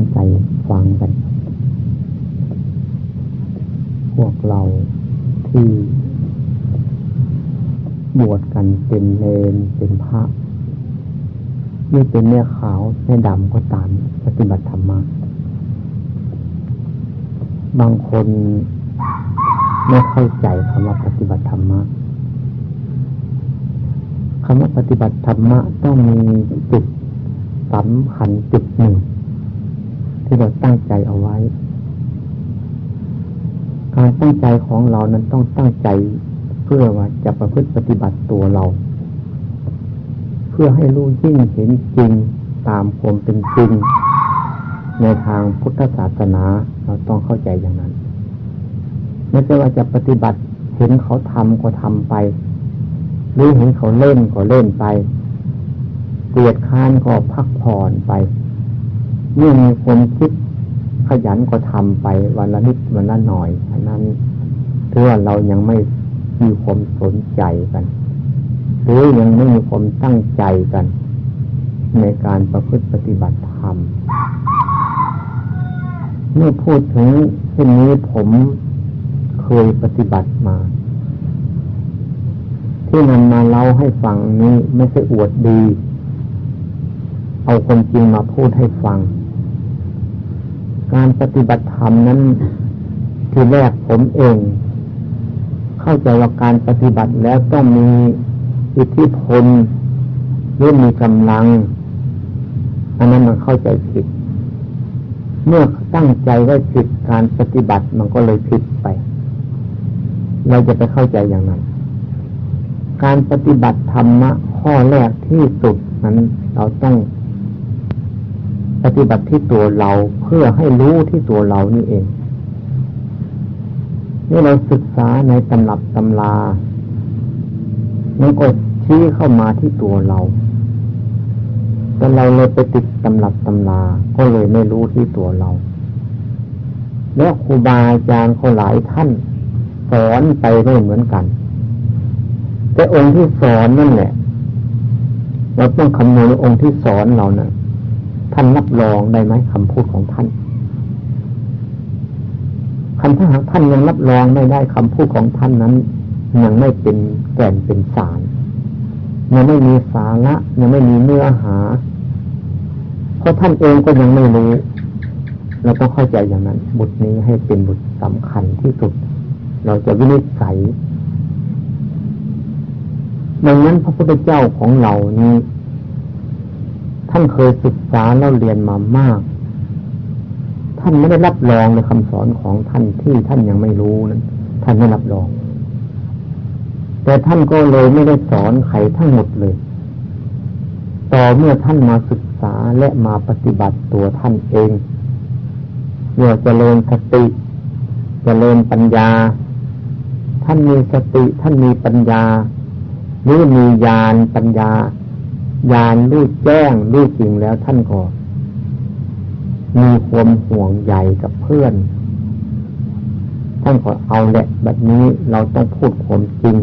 ้งใจฟังกัน พวกเราที่บวชกันเป็นเลนเป็นพระนี่เป็นเนื้อขาวเนื้อดำก็ตามปฏิบัติธรรมะบางคนไม่เข้าใจคำว่าปฏิบัติธรรมะคำว่าปฏิบัติธรรมะต้องมีจุดสำคัญจุดหนึ่ง ที่เราตั้งใจเอาไว้ การตั้งใจของเรานั้นต้องตั้งใจเพื่อว่าจะประพฤติปฏิบัติตัวเรา เพื่อให้รู้ยิ่งเห็นจริงตามความเป็นจริง ในทางพุทธศาสนาเราต้องเข้าใจอย่างนั้น ไม่ใช่ว่าจะปฏิบัติเห็นเขาทำก็ทำไป หรือเห็นเขาเล่นก็เล่นไปเกลียดค้านก็พักผ่อนไป เมื่อมีคนคิดขยันก็ทำไปวันละนิดวันละหน่อย อันนั้นถือว่าเรายังไม่มีความสนใจกันหรือยังไม่มีความตั้งใจกัน ในการประพฤติปฏิบัติธรรมเมื่อพูดถึงเช่นนี้ผมเคยปฏิบัติมา ที่นำมาเล่าให้ฟังนี้ไม่ใช่อวดดี เอาคนจริงมาพูดให้ฟัง การปฏิบัติธรรมนั้นที่แรกผมเอง เข้าใจว่าการปฏิบัติแล้วต้องมีอิทธิพลหรือมีกำลัง อันนั้นมันเข้าใจผิด เมื่อตั้งใจไว้ผิดการปฏิบัติมันก็เลยผิดไป เราจะไปเข้าใจอย่างนั้น การปฏิบัติธรรมะข้อแรกที่สุดนั้นเราต้อง ปฏิบัติที่ตัวเราเพื่อให้รู้ที่ตัวเรานี่เองเมื่เราศึกษาในตำรับตำรามันก็ชี้เข้ามาที่ตัวเรา แต่เราเลยไปติดตำรับตำราก็เลยไม่รู้ที่ตัวเรา แล้วครูบาอาจารย์เขาหลายท่าน สอนไปไม่เหมือนกัน แต่องค์ที่สอนนั่นแหละเราต้องคำนวณองค์ที่สอนเรานะ่ะ ท่านรับรองได้ไหมคำพูดของท่านคำถ้าหากท่านยังรับรองไม่ได้คำพูดของท่านนั้น ยังไม่เป็นแก่นเป็นสารยังไม่มีสาระยังไม่มีเนื้อหา เพราะท่านเองก็ยังไม่รู้เราต้องเข้าใจอย่างนั้นบทนี้ให้เป็นบทสำคัญที่สุด เราจะวินิจฉัยดังนั้นพระพุทธเจ้าของเรานี้ ท่านเคยศึกษาแล้วเรียนมามาก ท่านไม่ได้รับรองในคำสอนของท่านที่ท่านยังไม่รู้นั้นท่านไม่รับรอง แต่ท่านก็เลยไม่ได้สอนใครทั้งหมดเลย ต่อเมื่อท่านมาศึกษาและมาปฏิบัติตัวท่านเองเมื่อเจริญสติจเจริญปัญญา ท่านมีสติท่านมีปัญญาหรือมีญาณปัญญา ญาณรู้แจ้งรู้จริงแล้วท่านก็มีความห่วงใหญ่กับเพื่อน ท่านก็เอาแหละแบบนี้เราต้องพูดความจริง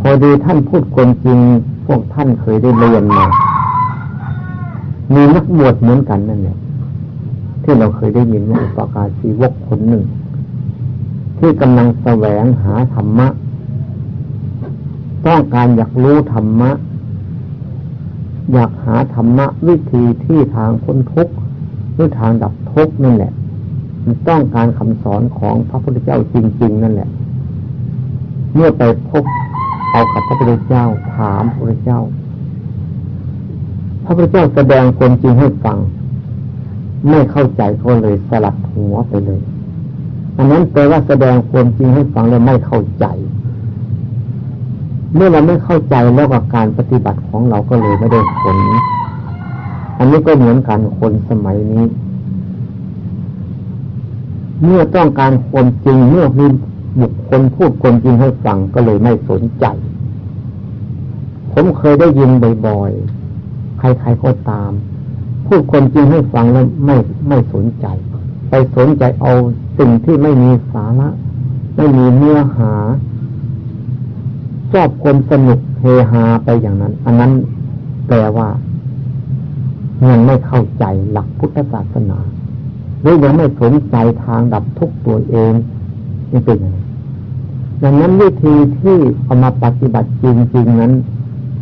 พอดีท่านพูดความจริง พวกท่านเคยได้เรียนมา มีนักบวชเหมือนกันนั่นแหละที่เราเคยได้ยินว่าอุปการีวกคนหนึ่ง ที่กำลังแสวงหาธรรมะ ต้องการอยากรู้ธรรมะ อยากหาธรรมะวิธีที่ทางพ้นทุกข์หรือทางดับทุกข์นั่นแหละมันต้องการคำสอนของพระพุทธเจ้าจริง ๆ นั่นแหละ เมื่อไปพบเอากับพระพุทธเจ้าถามพระพุทธเจ้า พระพุทธเจ้าแสดงความจริงให้ฟัง ไม่เข้าใจก็เลยสลัดหัวไปเลย อันนั้นแปลว่าแสดงความจริงให้ฟังแล้วไม่เข้าใจ เมื่อเราไม่เข้าใจแล้วกับการปฏิบัติของเราก็เลยไม่ได้ผล อันนี้ก็เหมือนกันคนสมัยนี้ เมื่อต้องการความจริง เมื่อมีบุคคลพูดความจริงให้ฟังก็เลยไม่สนใจ ผมเคยได้ยินบ่อยๆ ใครๆก็ตาม พูดความจริงให้ฟังแล้วไม่ไม่สนใจ ไปสนใจเอาสิ่งที่ไม่มีสาระ ไม่มีเนื้อหา ชอบคนสนุกเฮฮาไปอย่างนั้น อันนั้นแปลว่ายังไม่เข้าใจหลักพุทธศาสนาหรือยังไม่สนใจทางดับทุกตัวเองนี่เป็นอย่างไรดังนั้นวิธีที่เอามาปฏิบัติจริงๆนั้น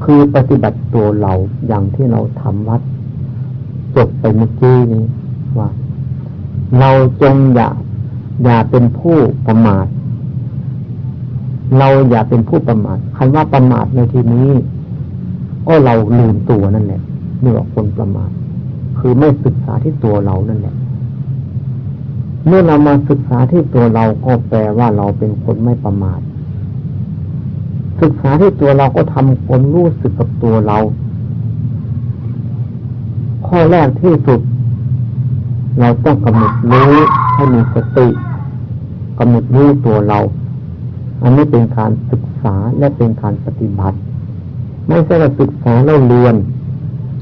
คือปฏิบัติตัวเราอย่างที่เราทำวัดจบไปเมื่อกี้นี้ว่า เราจงอย่าอย่าเป็นผู้ประมาท เราอย่าเป็นผู้ประมาทคำว่าประมาทในที่นี้ ก็เราลืมตัวนั่นแหละนี่ว่าคนประมาทคือไม่ศึกษาที่ตัวเรานั่นแหละ เมื่อเรามาศึกษาที่ตัวเราก็แปลว่าเราเป็นคนไม่ประมาท ศึกษาที่ตัวเราก็ทำความรู้สึกกับตัวเรา ข้อแรกที่สุด เราต้องกำหนดรู้ให้มีสติกำหนดรู้ตัวเรา อันนี้เป็นการศึกษาและเป็นการปฏิบัติ ไม่ใช่ว่าศึกษาแล้วเรียน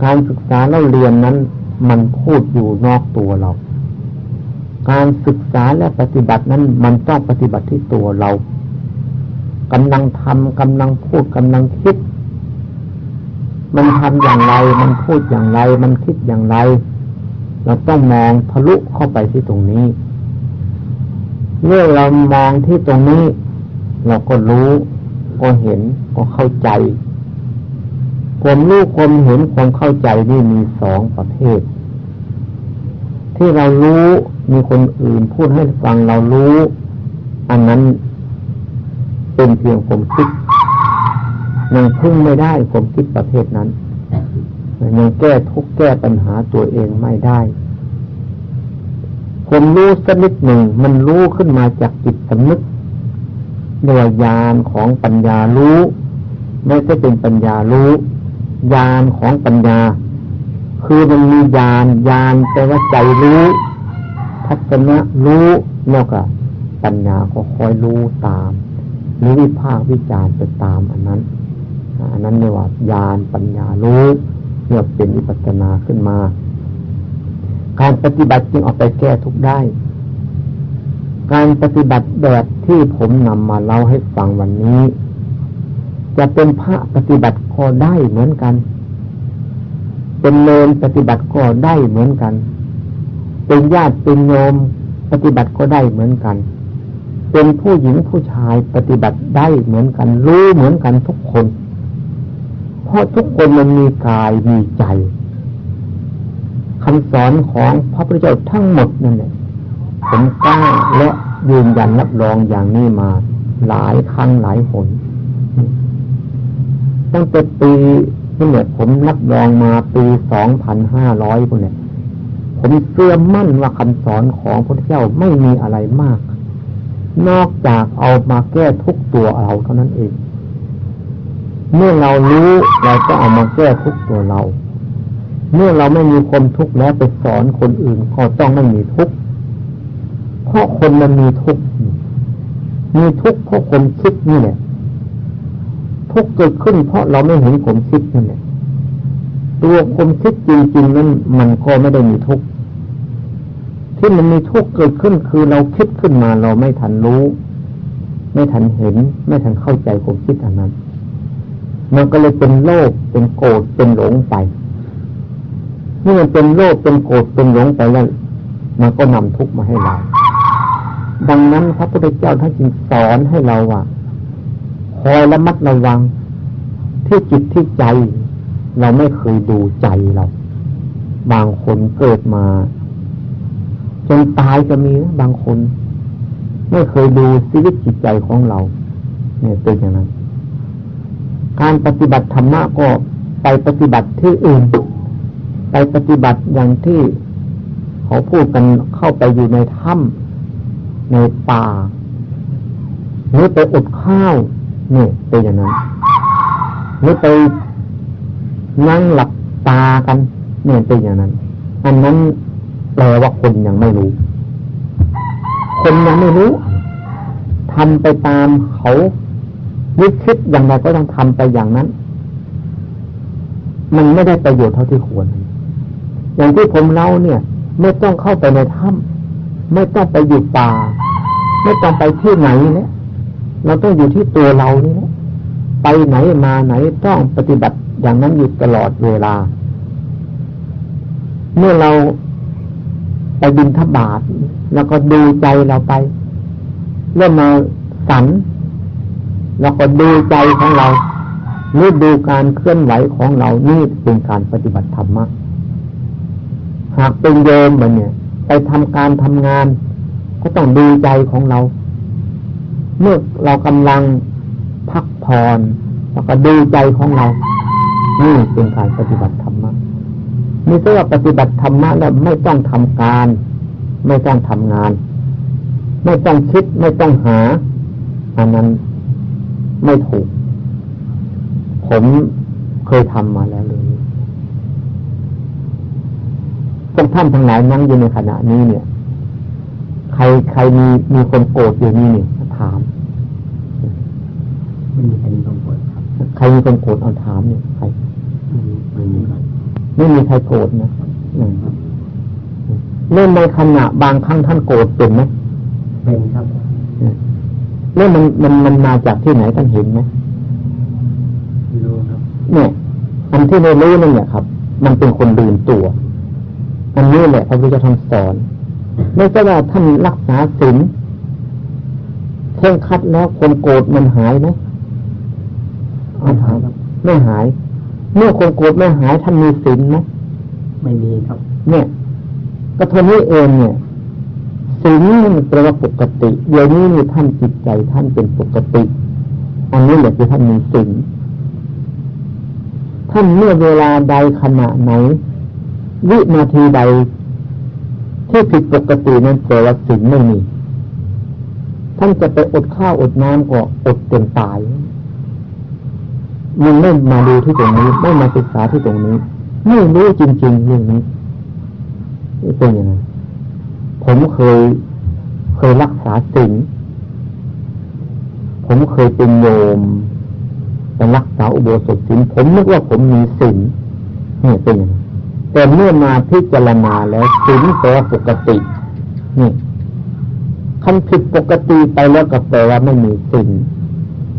การศึกษาแล้วเรียนนั้น มันพูดอยู่นอกตัวเรา การศึกษาและปฏิบัตินั้น มันต้องปฏิบัติที่ตัวเรากำลังทำกำลังพูดกำลังคิด มันทำอย่างไร มันพูดอย่างไร มันคิดอย่างไร เราต้องมองทะลุเข้าไปที่ตรงนี้ เมื่อเรามองที่ตรงนี้ เราก็รู้ก็เห็นก็เข้าใจ ความรู้ความเห็นความเข้าใจนี่มีสองประเภท ที่เรารู้มีคนอื่นพูดให้ฟังเรารู้ อันนั้นเป็นเพียงความคิดยังพึ่งไม่ได้ความคิดประเภทนั้นยังแก้ทุกแก้ปัญหาตัวเองไม่ได้ผมรู้สักนิดหนึ่งมันรู้ขึ้นมาจากจิตสำนึก เนื้อยานของปัญญารู้ ไม่ใช่เป็นปัญญารู้ยานของปัญญา คือมันมียานยานแปลว่าใจรู้ทัศนะรู้แล้วก็ปัญญาก็คอยรู้ตามหรือวิภาควิจารไปตามอันนั้นอันนั้นเรียกว่ายานปัญญารู้เรียกเป็นวิปัสนาขึ้นมา การปฏิบัติจึงออกไปแก้ทุกได้ การปฏิบัติแบบที่ผมนำมาเล่าให้ฟังวันนี้ จะเป็นพระปฏิบัติก็ได้เหมือนกัน เป็นเลนปฏิบัติก็ได้เหมือนกัน เป็นญาติเป็นโยมปฏิบัติก็ได้เหมือนกัน เป็นผู้หญิงผู้ชายปฏิบัติได้เหมือนกัน รู้เหมือนกันทุกคน เพราะทุกคนมันมีกายมีใจคำสอนของพระพุทธเจ้าทั้งหมดนั่นแหละ ผมกล้าและยืนยันรับรองอย่างนี้มา หลายครั้งหลายหนตั้งแต่ปีนี่เนี่ยผมรับรองมาปีสองพันห้าร้อยคนเนี่ย ผมเชื่อมั่นว่าคำสอนของพระพุทธเจ้าไม่มีอะไรมาก นอกจากเอามาแก้ทุกตัวเราเท่านั้นเอง เมื่อเรารู้เราก็เอามาแก้ทุกตัวเรา เมื่อเราไม่มีความทุกข์แล้วไปสอนคนอื่นก็ต้องไม่มีทุกข์ เพราะคนมันมีทุกข์มีทุกข์เพราะคนคิดนี่แหละทุกข์เกิดขึ้นเพราะเราไม่เห็นผมคิดนั่นแหละตัวผมคิดจริงๆนั้นมันก็ไม่ได้มีทุกข์ที่มันมีทุกข์เกิดขึ้นคือเราคิดขึ้นมาเราไม่ทันรู้ ไม่ทันเห็น ไม่ทันเข้าใจความคิดอันนั้น มันก็เลยเป็นโลภเป็นโกรธเป็นหลงไปเมื่อเป็นโลภเป็นโกรธเป็นหลงไปแล้วมันก็นำทุกข์มาให้เรา ดังนั้นพระพุทธเจ้าท่านจึงสอนให้เราว่าคอยระมัดระวัง ที่จิตที่ใจ เราไม่เคยดูใจเรา บางคนเกิดมาจนตายก็มีนะบางคน ไม่เคยดูชีวิตจิตใจของเรา เนี่ยเป็นอย่างนั้น การปฏิบัติธรรมะก็ไปปฏิบัติที่อื่น ไปปฏิบัติอย่างที่เขาพูดกันเข้าไปอยู่ในถ้ำ ในป่าหรือไปอดข้าวเนี่ยเป็นอย่างนั้นหรือไปนั่งหลับตากันเนี่ยเป็นอย่างนั้น อันนั้นแปลว่าคนยังไม่รู้ คนยังไม่รู้ทำไปตามเขาวิคิดอย่างไรก็ต้องทำไปอย่างนั้น มันไม่ได้ประโยชน์เท่าที่ควร อย่างที่ผมเล่าเนี่ย ไม่ต้องเข้าไปในถ้ำ ไม่ต้องไปอยู่ป่า ไม่ต้องไปที่ไหนเนี่ยเราต้องอยู่ที่ตัวเรานี่แหละไปไหนมาไหนต้องปฏิบัติอย่างนั้นอยู่ตลอดเวลา เมื่อเราไปบินทบาทแล้วก็ดูใจเราไป เริ่มมาสันแล้วก็ดูใจของเราหรือดูการเคลื่อนไหวของเรานี่เป็นการปฏิบัติธรรมะหากเป็นโยมมันเนี่ย ไปทำการทำงาน ก็ต้องดูใจของเรา เมื่อเรากำลังพักผ่อนแล้วก็ดูใจของเรา นี่เป็นการปฏิบัติธรรมะนี่ก็ว่าปฏิบัติธรรมะแล้วไม่ต้องทำการ ไม่ต้องทำงาน ไม่ต้องคิดไม่ต้องหาอันนั้นไม่ถูก ผมเคยทำมาแล้วเลย พวกท่านทั้งหลายนั่งอยู่ในขณะนี้เนี่ย ใครใครมีมีคนโกรธอยู่นี่เนี่ยถามไม่มีใครมีคนโกรธครับใครมีคนโกรธเอาถามเนี่ยใครไม่มีไม่มีใครโกรธนะเล่นในขณะบางครั้งท่านโกรธเป็นไหมเป็นครับเรื่องมันมันมันมาจากที่ไหนท่านเห็นไหมรู้ครับ เนี่ยอันที่ไม่รู้นั่นเนี่ยครับ มันเป็นคนลืมตัว อันนี้แหละพระพุทธเจ้าท่านสอน ไม่ใช่ว่าท่านรักษาศีลเคร่งคัดแล้วคนโกรธมันหายไหมไม่หายครับไม่หาย เมื่อคนโกรธไม่หายท่านมีศีลไหมไม่มีครับ เนี่ยก็ทนนี้เองเนี่ยสิ่งนี้มันแปลว่าปกติเดี๋ยวนี้นี่ท่านจิตใจท่านเป็นปกติ อันนี้แหละคือท่านมีสิ่งท่านเมื่อเวลาใดขณะไหน วินาทีใด ที่ผิดปกตินั้นแปลว่าสิ่งไม่มี ท่านจะไปอดข้าวอดน้ำก็อดจนตายมันไม่มาดูที่ตรงนี้ ไม่มาศึกษาที่ตรงนี้ ไม่รู้จริงๆเรื่องนี้เป็นยังไงผมเคยเคยรักษาศีลผมเคยเป็นโยมแต่รักษาอุโบสถศีลผมนึกว่าผมมีศีลนี่เป็นอย่าง แต่เมื่อมาพิจารณาแล้วศีลแปลปกติ นี่คันผิดปกติไปแล้วก็แปลว่าไม่มีศีล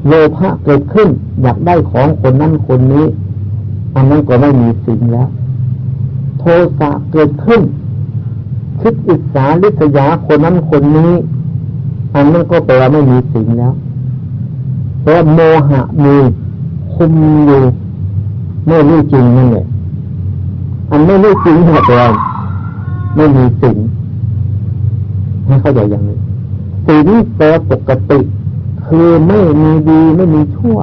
โลภะเกิดขึ้น อยากได้ของคนนั้นคนนี้อันนั้นก็ไม่มีศีลแล้ว โทสะเกิดขึ้นคิดอิจฉาลิษยาคนนั้นคนนี้ อันนั้นก็แปลว่าไม่มีสิ่งแล้วเพราะโมหะมีคุมอยู่ไม่รู้จริงนั่นแหละ อันไม่รู้จริงเหตุไรไม่มีสิ่งให้เข้าใจอย่างนี้สิ่งแปลปกติ คือไม่มีดีไม่มีชั่ว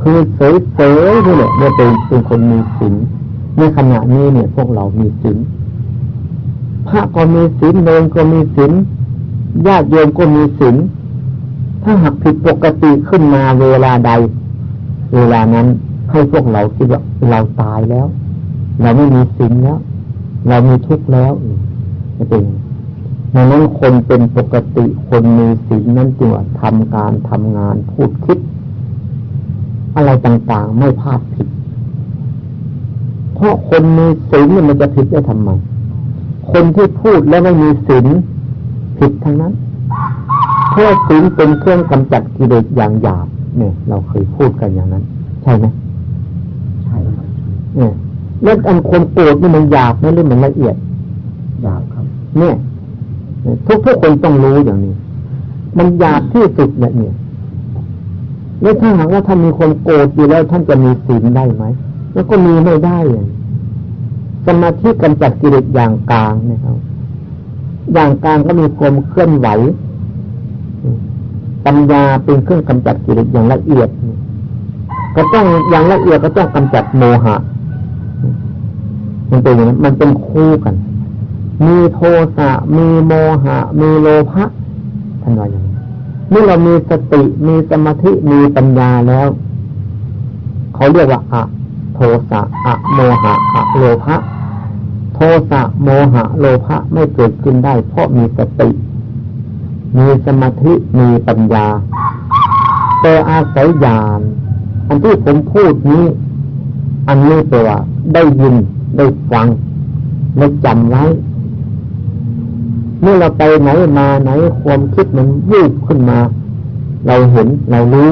คือเฉยๆนี่แหละเมื่อเป็นเป็นคนมีสิ่งในขณะนี้เนี่ยพวกเรามีสิ่งพระก็มีศีลเนรก็มีศีลญาติโยมก็มีศีลถ้าหากผิดปกติขึ้นมาเวลาใด เวลานั้น ให้พวกเราคิดว่าเราตายแล้ว เราไม่มีศีลแล้ว เรามีทุกข์แล้วนี่เป็นดังนั้นคนเป็นปกติคนมีศีลนั้นจึงว่าทำการทำงานพูดคิด อะไรต่างๆไม่พลาดผิด เพราะคนมีศีลมันจะผิดได้ทำไมคนที่พูดแล้วไม่มีศีลผิดทั้งนั้นเพราะศีลเป็นเครื่องกำจัดกิเลสอย่างหยาบเนี่ย เราเคยพูดกันอย่างนั้น ใช่ไหม แล้วอันคนโกรธนี่มันหยาบไหมหรือมันละเอียดหยาบครับ เนี่ยทุกทุกคนต้องรู้อย่างนี้ มันหยาบที่สุดเนี่ยเนี่ยแล้วถ้าหากว่าท่านมีคนโกรธอยู่แล้วท่านจะมีศีลได้ไหมแล้วก็มีไม่ได้อย่างสมาธิกำจัดกิเลสอย่างกลางนะครับ อย่างกลางก็มีความเคลื่อนไหวปัญญาเป็นเครื่องกำจัดกิเลสอย่างละเอียด ก็ต้องอย่างละเอียดก็ต้องกำจัดโมหะ มันเป็นอย่างนั้นมันเป็นคู่กัน มีโทสะมีโมหะ มีโลภะท่านว่าอย่างนี้เมื่อเรามีสติมีสมาธิมีปัญญาแล้วเขาเรียกว่าอะโทสะอะโมหะอะโลภะโทสะโมหะ โลภะไม่เกิดขึ้นได้ เพราะมีสติ มีสมาธิมีปัญญาแต่อาศัยญาณอันที่ผมพูดนี้ อันนี้แปลว่าได้ยิน ได้ฟังได้จำไว้ เมื่อเราไปไหนมาไหนความคิดมันวูบขึ้นมา เราเห็นเรารู้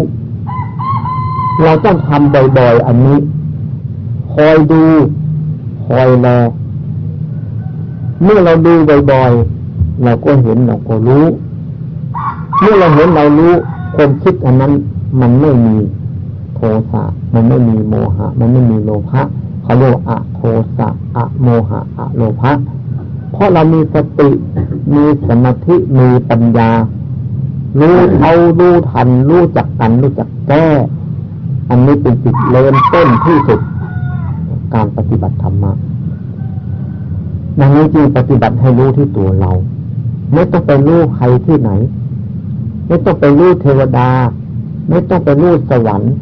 เราต้องทำบ่อยๆอันนี้ คอยดูคคอยรอเมื่อเราดูบ่อยๆเราก็เห็นเราก็รู้ เมื่อเราเห็นเรารู้ความคิดอันนั้นมันไม่มีโทสะมันไม่มีโมหะ มันไม่มีโลภะ เขาเรียกอะโทสะอะโมหะอะโลภะเพราะเรามีสติมีสมาธิมีปัญญา รู้เอารู้ทัน รู้จักกัน รู้จักแก้อันนี้เป็นจุดเริ่มต้นที่สุด การปฏิบัติธรรมะดังนี้จึงปฏิบัติให้รู้ที่ตัวเรา ไม่ต้องไปรู้ใครที่ไหน ไม่ต้องไปรู้เทวดา ไม่ต้องไปรู้สวรรค์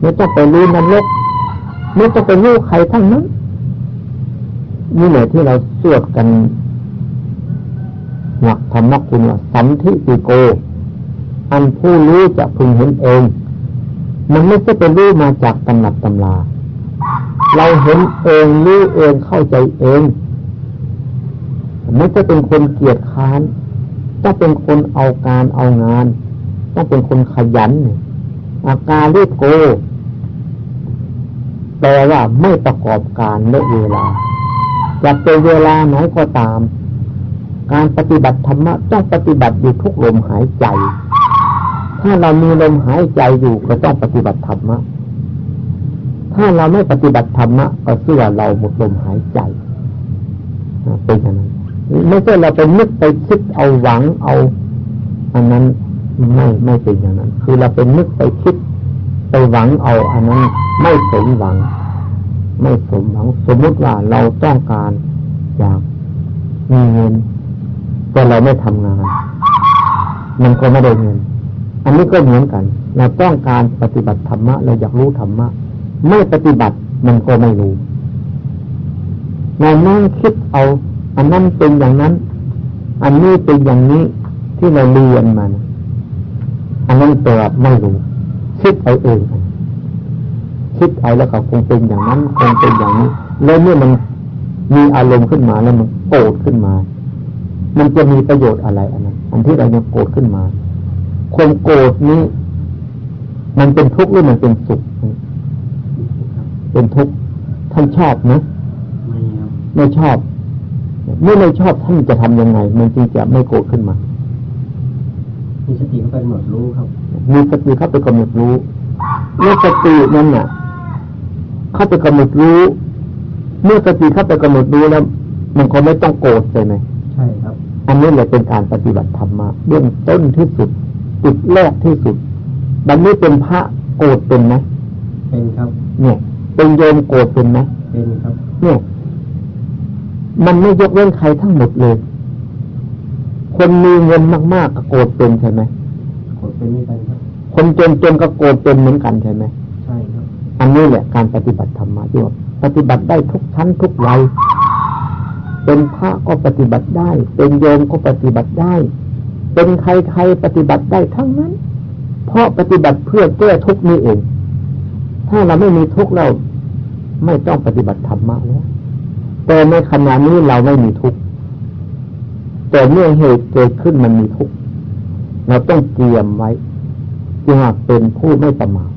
ไม่ต้องไปรู้นรก ไม่ต้องไปรู้ใครทั้งนั้นนี่แหละที่เราสวดกันหลักธรรมคุณว่าสันทิติโก อันผู้รู้จะพึงเห็นเอง มันไม่ใช่เป็นรู้มาจากตำหนักตำราเราเห็นเองรู้เองเข้าใจเองไม่ใช่เป็นคนเกียจค้านต้องเป็นคนเอาการเอางานต้องเป็นคนขยันอาการรีบโก แปลว่าไม่ประกอบการและเวลาจะเป็นเวลาไหนก็ตาม การปฏิบัติธรรมะต้องปฏิบัติอยู่ทุกลมหายใจ ถ้าเรามีลมหายใจอยู่ก็ต้องปฏิบัติธรรมะ ถ้าเราไม่ปฏิบัติธรรมะก็เสื่อเราหมดลมหายใจเป็นอย่างนั้นไม่ใช่เราไปนึกไปคิดเอาหวังเอา อันนั้นไม่ไม่เป็นอย่างนั้น คือเราไปนึกไปคิด ไปหวังเอาอันนั้นไม่สมหวัง ไม่สมหวัง สมมติว่าเราต้องการอยากมีเงินแต่เราไม่ทำงาน มันก็ไม่ได้เงิน อันนี้ก็เหมือนกัน เราต้องการปฏิบัติธรรมะเราอยากรู้ธรรมะไม่ปฏิบัติมันก็ไม่รู้เรานั่งคิดเอา อันนั้นเป็นอย่างนั้น อันนี้เป็นอย่างนี้ที่เราเรียนมาอันนั้นตัวไม่รู้ คิดเอาเองคิดเอาแล้วก็คงเป็นอย่างนั้นคงเป็นอย่างนี้ แล้วเมื่อมันมีอารมณ์ขึ้นมาแล้วมันโกรธขึ้นมา มันจะมีประโยชน์อะไรอันนั้นอันที่เรายังโกรธขึ้นมาความโกรธนี้ มันเป็นทุกข์หรือมันเป็นสุข เป็นทุกข์ท่านชอบไหมไม่ไม่ชอบ เมื่อไม่ชอบท่านจะทํำยังไง มันจึงจะไม่โกรธขึ้นมามีสติเข้าไปกำหนดรู้ครับ มีสติเข้าไปกำหนดรู้เมื่อสตินั้นน่ะเข้าไปกำหนดรู้ เมื่อสติเข้าไปกำหนดรู้แล้ว มันก็ไม่ต้องโกรธใช่ไหมใช่ครับ อันนี้แหละเป็นการปฏิบัติธรรมะเบื้องต้นที่สุดจุดแรกที่สุดบัดนี้เป็นพระโกรธเป็นไหมเป็นครับ เนี่ย เป็นโยมโกรธเป็นไหมเป็นครับ เนี่ย มันไม่ยกเว้นใครทั้งหมดเลย คนมีเงินมากๆก็โกรธเป็นใช่ไหมโกรธ เป็นไม่ได้ครับคนจนจนก็โกรธเป็นเหมือนกันใช่ไหมใช่ครับ อันนี้แหละการปฏิบัติธรรมะที่ว่าปฏิบัติได้ทุกชั้นทุกวัยเป็นพระก็ปฏิบัติได้ เป็นโยมก็ปฏิบัติได้ เป็นใครใครปฏิบัติได้ทั้งนั้น เพราะปฏิบัติเพื่อแก้ทุกนี้เอง ถ้าเราไม่มีทุกข์เราไม่ต้องปฏิบัติธรรมะแล้วแต่ในขณะนี้เราไม่มีทุกข์แต่เมื่อเหตุเกิดขึ้นมันมีทุกข์ เราต้องเตรียมไว้จึงเป็นผู้ไม่ประมาท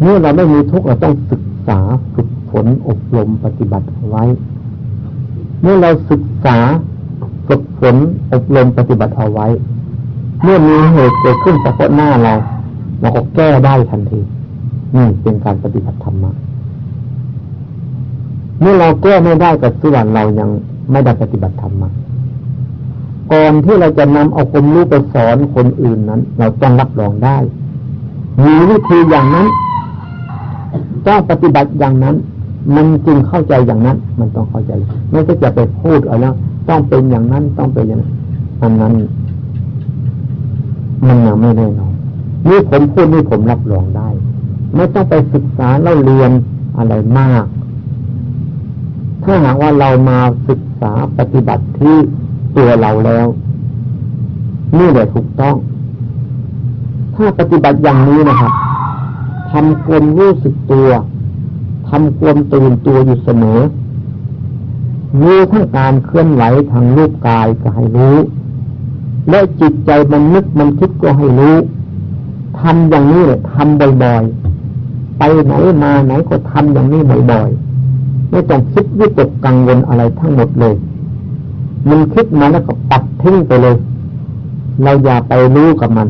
เมื่อเราไม่มีทุกข์เราต้องศึกษาฝึกฝนอบรมปฏิบัติเอาไว้ เมื่อเราศึกษาฝึกฝนอบรมปฏิบัติเอาไว้ เมื่อมีเหตุเกิดขึ้นเฉพาะหน้าเราเราก็แก้ได้ทันทีนี่เป็นการปฏิบัติธรรมะเมื่อเราแก้ไม่ได้กับส่วนเรายังไม่ได้ปฏิบัติธรรมมา ก่อนที่เราจะนำเอาความรู้ไปสอนคนอื่นนั้น เราต้องรับรองได้ มีวิธีอย่างนั้นต้องปฏิบัติอย่างนั้น มันจึงเข้าใจอย่างนั้น มันต้องเข้าใจ ไม่ใช่จะไปพูดเอาแล้วต้องเป็นอย่างนั้นต้องเป็นอย่างนั้นอันนั้น มันยังไม่แน่นอนนี่ผมพูดนี่ผมรับรองได้ ไม่ต้องไปศึกษาเราเรียนอะไรมาก ถ้าหากว่าเรามาศึกษาปฏิบัติที่ ตัวเราแล้ว นี่แหละถูกต้อง ถ้าปฏิบัติอย่างนี้นะครับทำความรู้สึกตัวทำความตื่นตัวอยู่เสมอรู้ทั้งการเคลื่อนไหวทางรูปกายก็ให้รู้ และจิตใจมันนึกมันคิดก็ให้รู้ทำอย่างนี้เลยทำบ่อยๆ ไปไหนมาไหนก็ทำอย่างนี้บ่อยๆ ไม่ต้องคิดวิตกกังวลอะไรทั้งหมดเลย มันคิดมาแล้วก็ปัดทิ้งไปเลย เราอย่าไปรู้กับมัน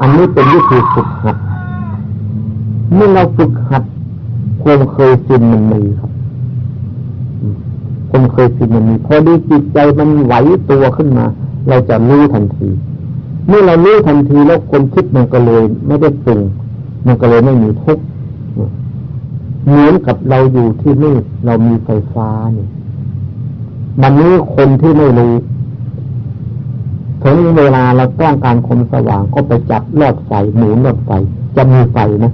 อันนี้เป็นวิธีฝึกหัด เมื่อเราฝึกหัดความเคยชินมันมีครับความเคยชินมันมีพอดีจิตใจมันไหวตัวขึ้นมา เราจะรู้ทันที เมื่อเรารู้ทันทีแล้วคนคิดมันก็เลย ไม่ได้ปรุงมันก็เลยไม่มีทุกข์เหมือนกับเราอยู่ที่นี่เรามีไฟฟ้าเนี่ย มันนี้คนที่ไม่รู้ถึงเวลาเราต้องการคมสว่างก็ไปจับลอดไฟหมุนลอดไฟจะมีไฟนะ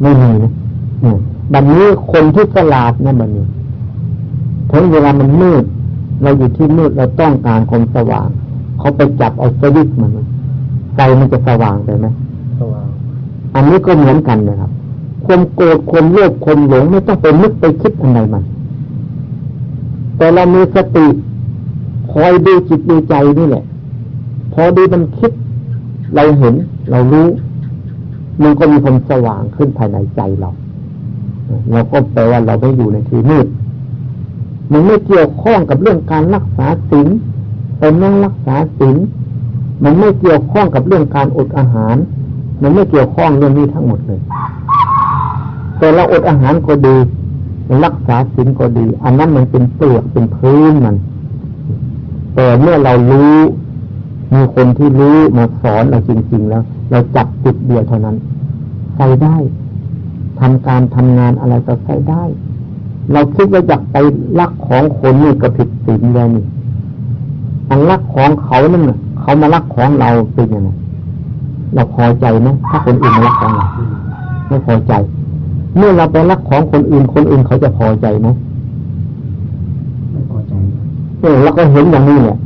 ไม่มีนะบันนี้คนที่สลาดนะบันนี้ถึงเวลามันมืด เราอยู่ที่มืดเราต้องการคมสว่าง เขาไปจับเอาสวิตมันไฟมันจะสว่างไปไหมสว่างอันนี้ก็เหมือนกันนะครับความโกรธความโลภความหลงไม่ต้องไปนึกไปคิดอะไรมัน แต่เรามีสติคอยดูจิตดูใจนี่แหละ พอดีมันคิด เราเห็น เรารู้ มันก็มีความสว่างขึ้นภายในใจเราเราก็แปลว่าเราไม่อยู่ในที่มืดมันไม่เกี่ยวข้องกับเรื่องการรักษาศีลเป็นนั่งรักษาศีลมันไม่เกี่ยวข้องกับเรื่องการอดอาหาร มันไม่เกี่ยวข้องเรื่องนี้ทั้งหมดเลย แต่เราอดอาหารก็ดี รักษาศีลก็ดี อันนั้นมันเป็นเปลือกเป็นพื้นมัน แต่เมื่อเรารู้มีคนที่รู้มาสอนเราจริง ๆ แล้ว เราจับจุดเดียวเท่านั้นใส่ได้ทำการทำงานอะไรก็ใส่ได้ เราคิดว่าอยากไปลักของคนนี่ก็ผิดศีลแล้วนี่อันลักของเขานั่นเขามาลักของเราเป็นยังไงเราพอใจไหมถ้าคนอื่นมาลักของเราไม่พอใจ เมื่อเราไปรักของคนอื่น คนอื่นเขาจะพอใจไหมไม่พอใจเออเราก็เห็นอย่างนี้เนี่ย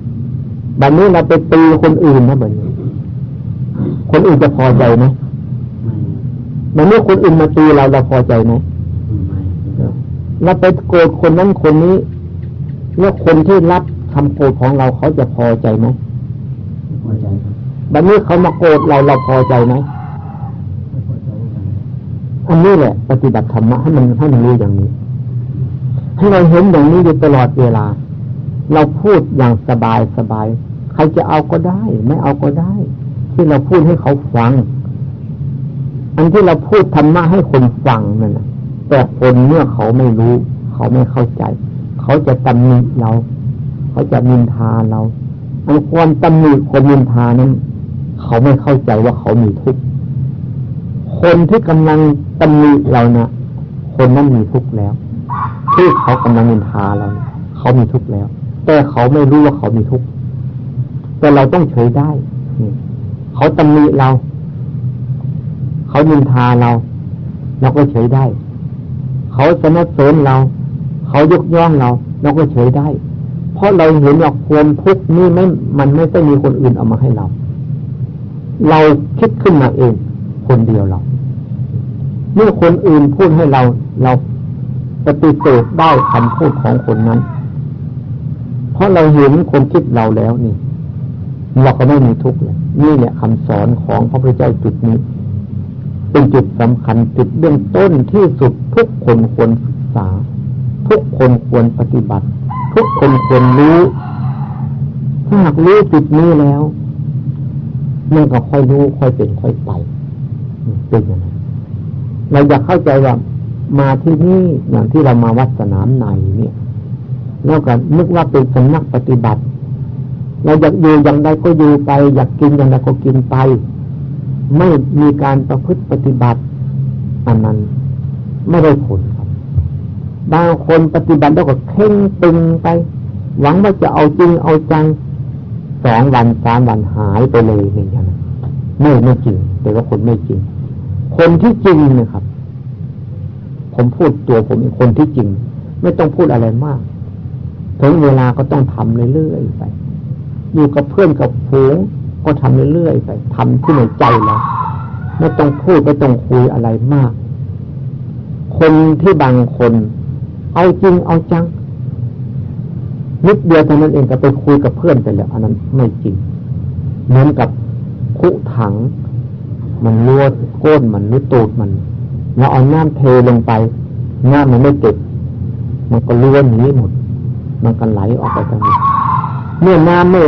บัดนี้เราไปตีคนอื่นนะบัดนี้คนอื่นจะพอใจไหมไม่เมื่อคนอื่นมาตีเราเราพอใจไหมเราไปโกรธคนนั้นคนนี้ แล้วคนที่รับคำโกรธของเราเขาจะพอใจไหมพอใจครับบัดนี้เขามาโกรธเราเราพอใจไหม อันนี้แหละ ปฏิบัติธรรมะให้มันให้มันรู้อย่างนี้ ให้เราเห็นอย่างนี้อยู่ตลอดเวลา เราพูดอย่างสบายสบาย ใครจะเอาก็ได้ ไม่เอาก็ได้ ที่เราพูดให้เขาฟัง อันที่เราพูดธรรมะให้คนฟังนั่นแต่คนเมื่อเขาไม่รู้ เขาไม่เข้าใจ เขาจะตำหนิเรา เขาจะนินทาเราอันความตำหนิคนนินทานั้น เขาไม่เข้าใจว่าเขามีทุกข์ คนที่กำลังตำหนิเราเนะคนนั้นมีทุกข์แล้ว ที่เขากำลังนินทาเราเขามีทุกข์แล้ว แต่เขาไม่รู้ว่าเขามีทุกข์แต่เราต้องเฉยได้เขาตำหนิเรา เขานินทาเราเราก็เฉยได้ เขาสนับสนุนเรา เขายกย่องเราเราก็เฉยได้ เพราะเราเห็นว่าความทุกข์นี่ไม่มันไม่ได้มีคนอื่นเอามาให้เรา เราคิดขึ้นมาเอง คนเดียวเรา เมื่อคนอื่นพูดให้เราเราปฏิเสธได้คำพูดของคนนั้น เพราะเราเห็นคนคิดเราแล้วนี่เราก็ไม่มีทุกข์เลยนี่แหละคำสอนของพระพุทธเจ้าจุดนี้ เป็นจุดสำคัญจุดเบื้องต้นที่สุดทุกคนควรศึกษา ทุกคนควรปฏิบัติ ทุกคนควรรู้ถ้าหากรู้จุดนี้แล้วมันก็ค่อยรู้ค่อยเป็นค่อยไป เป็นอย่างนั้นเราอยากเข้าใจว่ามาที่นี่อย่างที่เรามาวัดสนามในเนี่ยแล้วก็นึกว่าเป็นสำนักปฏิบัติ เราอยากอยู่อย่างใดก็อยู่ไป อยากกินอย่างใดก็กินไป ไม่มีการประพฤติปฏิบัติอันนั้นไม่ได้ผลครับบางคนปฏิบัติแล้วก็เข่งตึงไป หวังว่าจะเอาจริงเอาจังสองวันสามวันหายไปเลยอย่างนี้นะไม่ไม่จริง แต่ว่าคนไม่จริง คนที่จริงนะครับ ผมพูดตัวผมเป็นคนที่จริง ไม่ต้องพูดอะไรมาก ถึงเวลาก็ต้องทำเรื่อยๆไปอยู่กับเพื่อนกับฝูงก็ทำเรื่อยๆไปทำที่ในใจเราไม่ต้องพูดไม่ต้องคุยอะไรมาก คนที่บางคน เอาจริงเอาจังนิดเดียวเท่านั้นเองก็ไปคุยกับเพื่อนไปแล้วอันนั้นไม่จริงเหมือนกับคุถัง มันรั่วก้นมันหรือตูดมันเราเอาน้ำเทลงไปน้ำมันไม่เก็บมันก็ล้วนหนีหมด มันก็ไหลออกไปทางนี้เมื่อน้ำไม่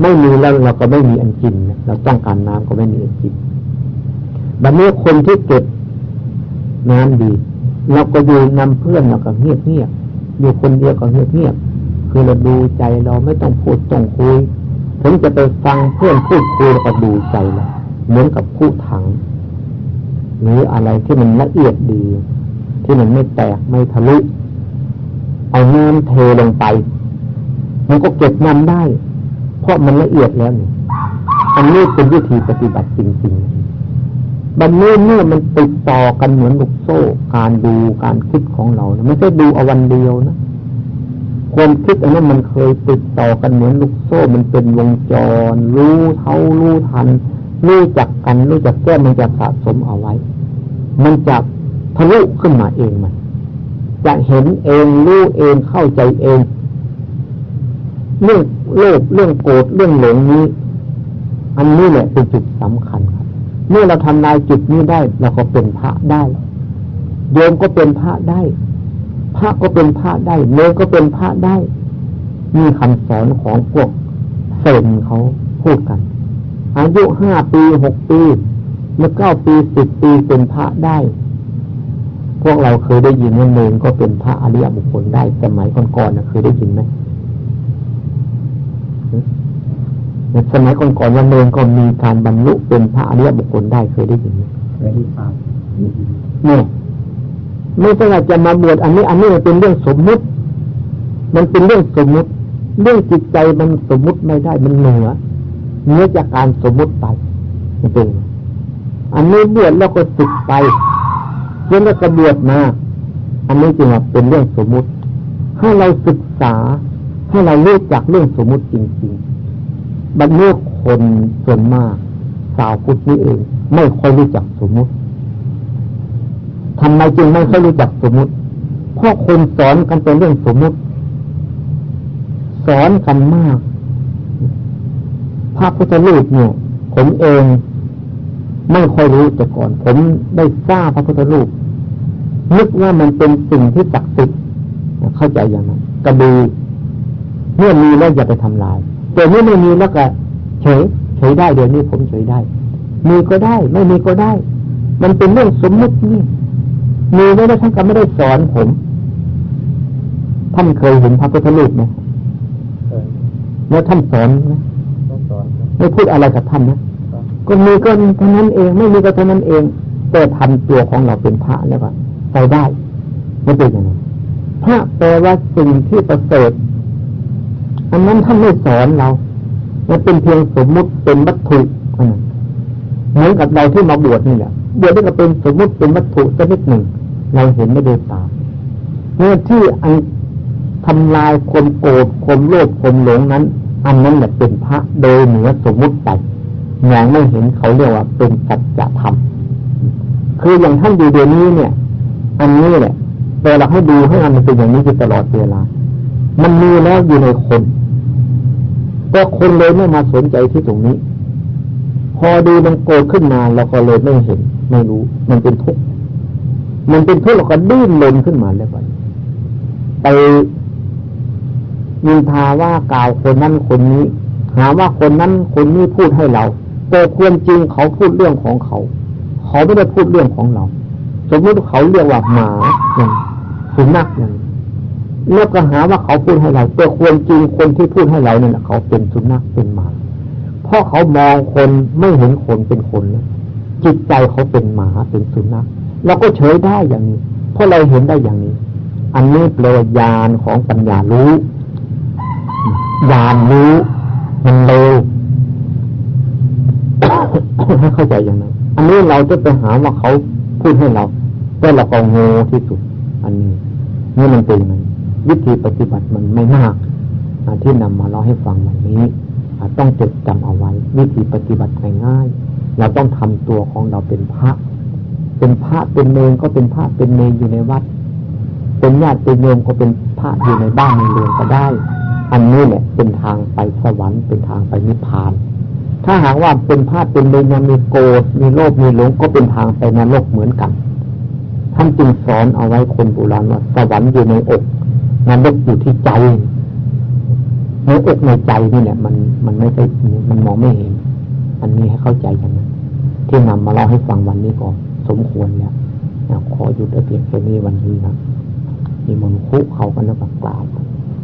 ไม่มีแล้วเราก็ไม่มีอันกินเราต้องการน้ำก็ไม่มีอันกินบัดนี้คนที่เก็บน้ำดีเราก็อยู่นำเพื่อนเราก็เงียบเงียบอยู่คนเดียวก็เงียบเงียบคือเราดูใจเราไม่ต้องพูดต้องคุยผมจะไปฟังเพื่อนพูดคุยแล้วก็ดูใจเรา เหมือนกับคู่ถัง หรืออะไรที่มันละเอียดดี ที่มันไม่แตกไม่ทะลุ เอาน้ำเทลงไป มันก็เก็บน้ำได้ เพราะมันละเอียดแล้วเนี่ยอันนี้เป็นวิธีปฏิบัติจริงๆบันนี้เมื่อมันติดต่อกันเหมือนลูกโซ่ การดูการคิดของเรานะไม่ใช่ดูเอาวันเดียวนะความคิดอันนั้นมันเคยติดต่อกันเหมือนลูกโซ่ มันเป็นวงจร รู้เท่ารู้ทัน รู้จักกันรู้จักแก้มันจะสะสมเอาไว้ มันจะทะลุขึ้นมาเองมัน จะเห็นเองรู้เองเข้าใจเอง เรื่องโลภเรื่องโกรธเรื่องหลงนี้ อันนี้แหละเป็นจุดสำคัญครับ เมื่อเราทำลายจุดนี้ได้เราก็เป็นพระได้ โยมก็เป็นพระได้ พระก็เป็นพระได้เนก็เป็นพระได้มีคำสอนของพวกเซนเขาพูดกัน อายุห้าปีหกปีเมื่อเก้าปีสิบปีเป็นพระได้ พวกเราเคยได้ยินว่าเนนก็เป็นพระอริยบุคคลได้สมัยก่อนๆนะเคยได้ยินไหมในสมัยก่อนๆว่าเนนก็มีการบรรลุเป็นพระอริยบุคคลได้เคยได้ยินไหมเคยได้ฟังเนี่ยไม่ใช่ว่าจะมาบวชอันนี้ อันนี้มันเป็นเรื่องสมมุติ มันเป็นเรื่องสมมุติ เรื่องจิตใจมันสมมุติไม่ได้มันเหนือ เหนือจากการสมมุติไปมันเป็นอันนี้บวชแล้วก็สึกไปเพื่อแล้วก็บวชมา อันนี้จึงเป็นเรื่องสมมุติ ให้เราศึกษา ให้เรารู้จักเรื่องสมมุติจริงๆบรรลุคนส่วนมาก สาวพุทธนี่เอง ไม่ค่อยรู้จักสมมุติทำไมจึงไม่ค่อยรู้จักสมมุติ เพราะคนสอนกันเป็นเรื่องสมมุติ สอนกันมาก พระพุทธรูปเนี่ยผมเองไม่ค่อยรู้แต่ก่อน ผมได้ทราบพระพุทธรูปนึกว่ามันเป็นสิ่งที่ศักดิ์สิทธิ์เข้าใจอย่างนั้นกระดูเมื่อมีแล้วอย่าไปทำลาย แต่เมื่อไม่มีแล้วก็เฉยเฉยได้เดี๋ยวนี้ผมเฉยได้ มีก็ได้ ไม่มีก็ได้ มันเป็นเรื่องสมมุตินี่มีไว้แล้วท่านก็ไม่ได้สอนผม ท่านเคยเห็นพระพุทธรูปไหมแล้วท่านสอนไหม ไม่พูดอะไรกับท่านนะก็มีก็เท่านั้นเอง ไม่มีก็เท่านั้นเอง แต่ทำตัวของเราเป็นพระแล้วก็ไปได้ไม่เป็นอย่างนั้นพระแปลว่าสิ่งที่ประเสริฐอันนั้นท่านไม่สอนเรามันเป็นเพียงสมมุติเป็นวัตถุเหมือนกับเราที่มาบวชนี่แหละบวชนี่ก็เป็นสมมุติเป็นวัตถุชนิดหนึ่ง เราเห็นไม่ได้ตาเมื่อที่อันทำลายความโกรธความโลภความหลงนั้น อันนั้นแหละเป็นพระโดยเหนือสมมุติไปมองไม่เห็นเขาเรียกว่าเป็นสัจธรรมคืออย่างท่านดูเดี๋ยวนี้เนี่ย อันนี้แหละแต่เราให้ดูให้มันเป็นอย่างนี้อยู่ตลอดเวลา มันมีแล้วอยู่ในคน ก็คนเลยไม่มาสนใจที่ตรงนี้ พอดูมันโกรธขึ้นมาเราก็เลยไม่เห็น ไม่รู้ มันเป็นทุกข์มันเป็นทุกข์เราก็ดิ้นรนขึ้นมาแล้วไปไป มีทาว่ากล่าวคนนั้นคนนี้ หาว่าคนนั้นคนนี้พูดให้เราแต่ควรจริงเขาพูดเรื่องของเขา เขาไม่ได้พูดเรื่องของเรา สมมติเขาเรียกว่าหมาอย่างสุนัขอย่างแล้วก็หาว่าเขาพูดให้เราแต่ควรจริงคนที่พูดให้เราเนี่ยเขาเป็นสุนัขเป็นหมา เพราะเขามองคนไม่เห็นคนเป็นคนแล้วจิตใจเขาเป็นหมาเป็นสุนัขเราก็เฉยได้อย่างนี้ เพราะเราเห็นได้อย่างนี้ อันนี้เปลวยานของปัญญารู้ ยานรู้มันเร็วให้เข้าใจอย่างนั้นอันนี้เราจะไปหาว่าเขาพูดให้เราแต่เราก็งงที่สุด อันนี้นี่มันเป็นมันวิธีปฏิบัติมันไม่มากที่นำมาเล่าให้ฟังวันนี้ต้องจดจำเอาไว้ วิธีปฏิบัติง่ายๆเราต้องทำตัวของเราเป็นพระ เป็นพระเป็นเนรก็เป็นพระเป็นเนรอยู่ในวัด เป็นญาติเป็นโยมก็เป็นพระอยู่ในบ้านในเรือนก็ได้ อันนี้เนี่ยเป็นทางไปสวรรค์เป็นทางไปนิพพาน ถ้าหากว่าเป็นพระเป็นเนยังมีโกรธมีโลภมีหลงก็เป็นทางไปนรกเหมือนกัน ท่านจึงสอนเอาไว้คนโบราณว่าสวรรค์อยู่ในอกนรกอยู่ที่ใจในอกในใจนี่แหละมันมันไม่ใช่มันมองไม่เห็น อันนี้ให้เข้าใจกันนะที่นำมาเล่าให้ฟังวันนี้ก็สมควรแล้วขอหยุดเพียงแค่นี้วันนี้นะมีมนคุเขากันแล้วกกราบ